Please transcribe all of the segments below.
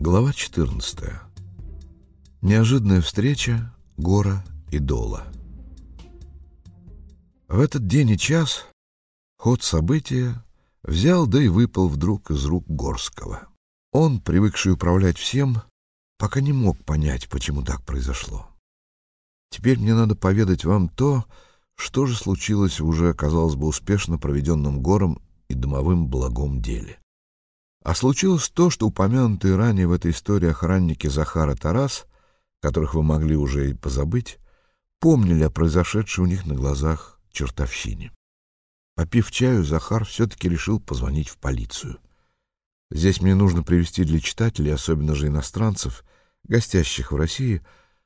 Глава 14. Неожиданная встреча Гора и Дола. В этот день и час ход события взял да и выпал вдруг из рук Горского. Он, привыкший управлять всем, пока не мог понять, почему так произошло. Теперь мне надо поведать вам то, что же случилось в уже, казалось бы, успешно проведенном гором и домовым благом деле. А случилось то, что упомянутые ранее в этой истории охранники Захара Тарас, которых вы могли уже и позабыть, помнили о произошедшей у них на глазах чертовщине. Попив чаю, Захар все-таки решил позвонить в полицию. Здесь мне нужно привести для читателей, особенно же иностранцев, гостящих в России,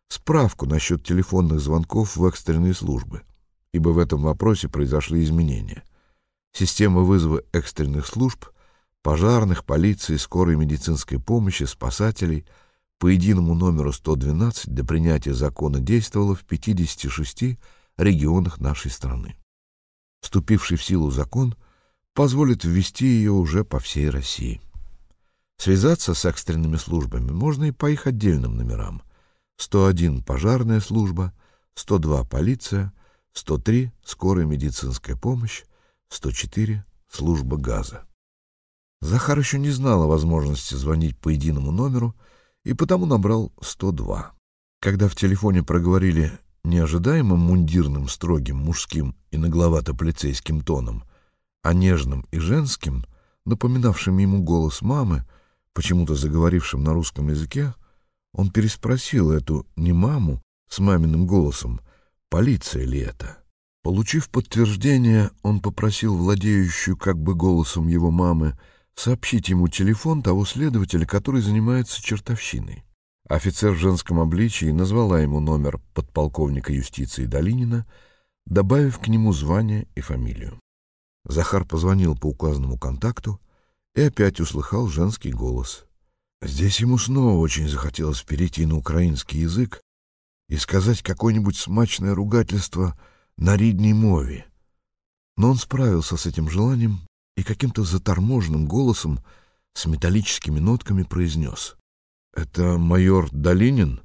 справку насчет телефонных звонков в экстренные службы, ибо в этом вопросе произошли изменения. Система вызова экстренных служб пожарных, полиции, скорой медицинской помощи, спасателей по единому номеру 112 до принятия закона действовала в 56 регионах нашей страны. Вступивший в силу закон позволит ввести ее уже по всей России. Связаться с экстренными службами можно и по их отдельным номерам. 101 пожарная служба, 102 полиция, 103 скорая медицинская помощь, 104 служба газа. Захар еще не знал о возможности звонить по единому номеру и потому набрал 102. Когда в телефоне проговорили неожидаемым мундирным, строгим, мужским и нагловато-полицейским тоном, а нежным и женским, напоминавшим ему голос мамы, почему-то заговорившим на русском языке, он переспросил эту не маму с маминым голосом, полиция ли это. Получив подтверждение, он попросил владеющую как бы голосом его мамы сообщить ему телефон того следователя, который занимается чертовщиной. Офицер в женском обличии назвала ему номер подполковника юстиции Долинина, добавив к нему звание и фамилию. Захар позвонил по указанному контакту и опять услыхал женский голос. Здесь ему снова очень захотелось перейти на украинский язык и сказать какое-нибудь смачное ругательство на ридней мове. Но он справился с этим желанием и каким-то заторможенным голосом с металлическими нотками произнес. «Это майор Долинин?»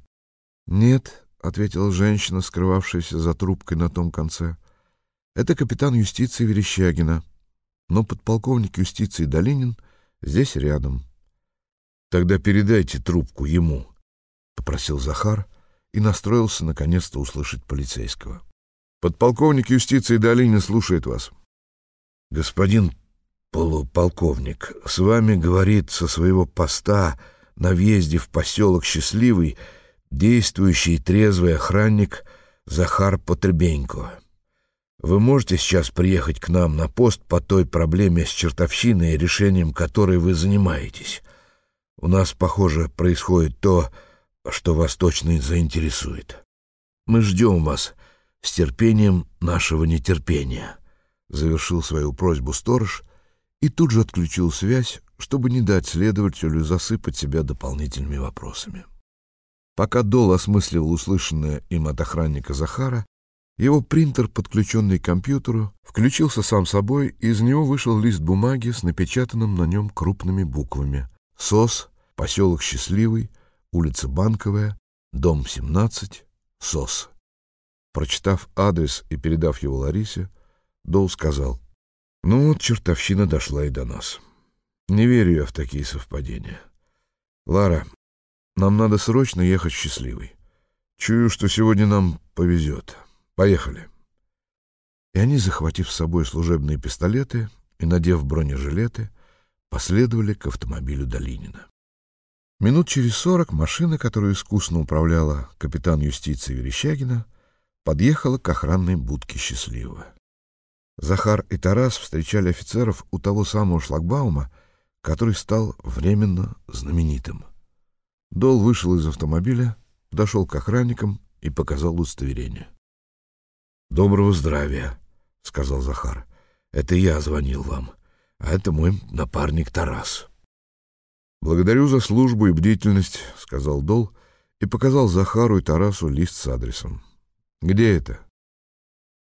«Нет», — ответила женщина, скрывавшаяся за трубкой на том конце. «Это капитан юстиции Верещагина, но подполковник юстиции Долинин здесь рядом». «Тогда передайте трубку ему», — попросил Захар и настроился наконец-то услышать полицейского. «Подполковник юстиции Долинин слушает вас». «Господин полуполковник, с вами говорит со своего поста на въезде в поселок Счастливый действующий трезвый охранник Захар Потребенько. Вы можете сейчас приехать к нам на пост по той проблеме с чертовщиной, решением которой вы занимаетесь? У нас, похоже, происходит то, что вас точно заинтересует. Мы ждем вас с терпением нашего нетерпения», — завершил свою просьбу сторож — и тут же отключил связь, чтобы не дать следователю засыпать себя дополнительными вопросами. Пока Дол осмысливал услышанное им от охранника Захара, его принтер, подключенный к компьютеру, включился сам собой, и из него вышел лист бумаги с напечатанным на нем крупными буквами. СОС, поселок Счастливый, улица Банковая, дом 17, СОС. Прочитав адрес и передав его Ларисе, Дол сказал — ну вот чертовщина дошла и до нас. Не верю я в такие совпадения. Лара, нам надо срочно ехать счастливой. Чую, что сегодня нам повезет. Поехали. И они, захватив с собой служебные пистолеты и надев бронежилеты, последовали к автомобилю Долинина. Минут через сорок машина, которую искусно управляла капитан юстиции Верещагина, подъехала к охранной будке «Счастливого». Захар и Тарас встречали офицеров у того самого шлагбаума, который стал временно знаменитым. Дол вышел из автомобиля, подошел к охранникам и показал удостоверение. «Доброго здравия», — сказал Захар. «Это я звонил вам, а это мой напарник Тарас». «Благодарю за службу и бдительность», — сказал Дол и показал Захару и Тарасу лист с адресом. «Где это?»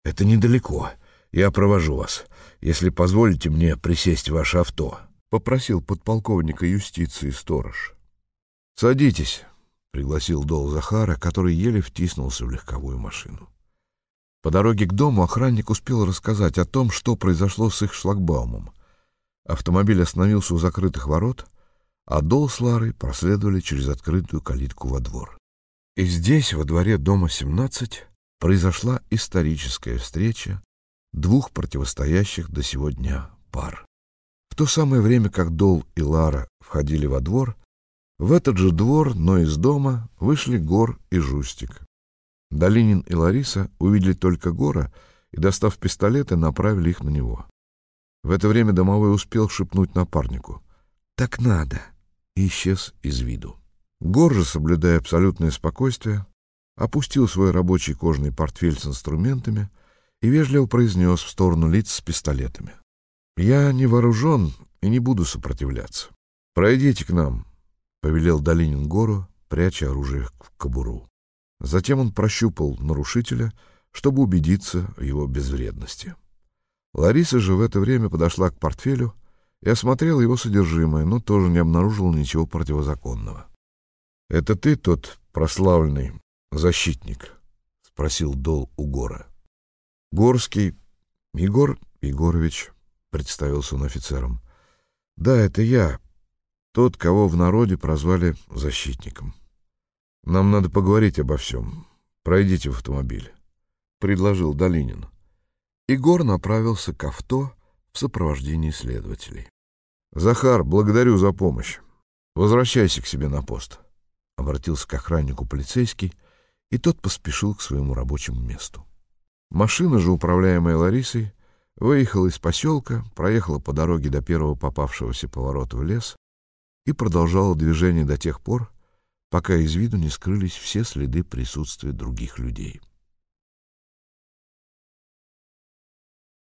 «Это недалеко. Я провожу вас, если позволите мне присесть в ваше авто», — попросил подполковника юстиции сторож. «Садитесь», — пригласил Дол Захара, который еле втиснулся в легковую машину. По дороге к дому охранник успел рассказать о том, что произошло с их шлагбаумом. Автомобиль остановился у закрытых ворот, а Дол с Ларой проследовали через открытую калитку во двор. И здесь, во дворе дома 17, произошла историческая встреча двух противостоящих до сего дня пар. В то самое время, как Дол и Лара входили во двор, в этот же двор, но из дома, вышли Гор и Жустик. Долинин и Лариса увидели только Гора и, достав пистолеты, направили их на него. В это время домовой успел шепнуть напарнику «Так надо!» и исчез из виду. Гор же, соблюдая абсолютное спокойствие, опустил свой рабочий кожаный портфель с инструментами и вежливо произнес в сторону лиц с пистолетами. «Я не вооружен и не буду сопротивляться. Пройдите к нам», — повелел Долинин гору, пряча оружие в кобуру. Затем он прощупал нарушителя, чтобы убедиться в его безвредности. Лариса же в это время подошла к портфелю и осмотрела его содержимое, но тоже не обнаружила ничего противозаконного. — Это ты тот прославленный защитник? — спросил Дол у Гора. — Горский Егор Егорович, — представился он офицером. — Да, это я, тот, кого в народе прозвали защитником. Нам надо поговорить обо всем. Пройдите в автомобиль, — предложил Долинин. Егор направился к авто в сопровождении следователей. — Захар, благодарю за помощь. Возвращайся к себе на пост, — обратился к охраннику полицейский, и тот поспешил к своему рабочему месту. Машина же, управляемая Ларисой, выехала из поселка, проехала по дороге до первого попавшегося поворота в лес и продолжала движение до тех пор, пока из виду не скрылись все следы присутствия других людей.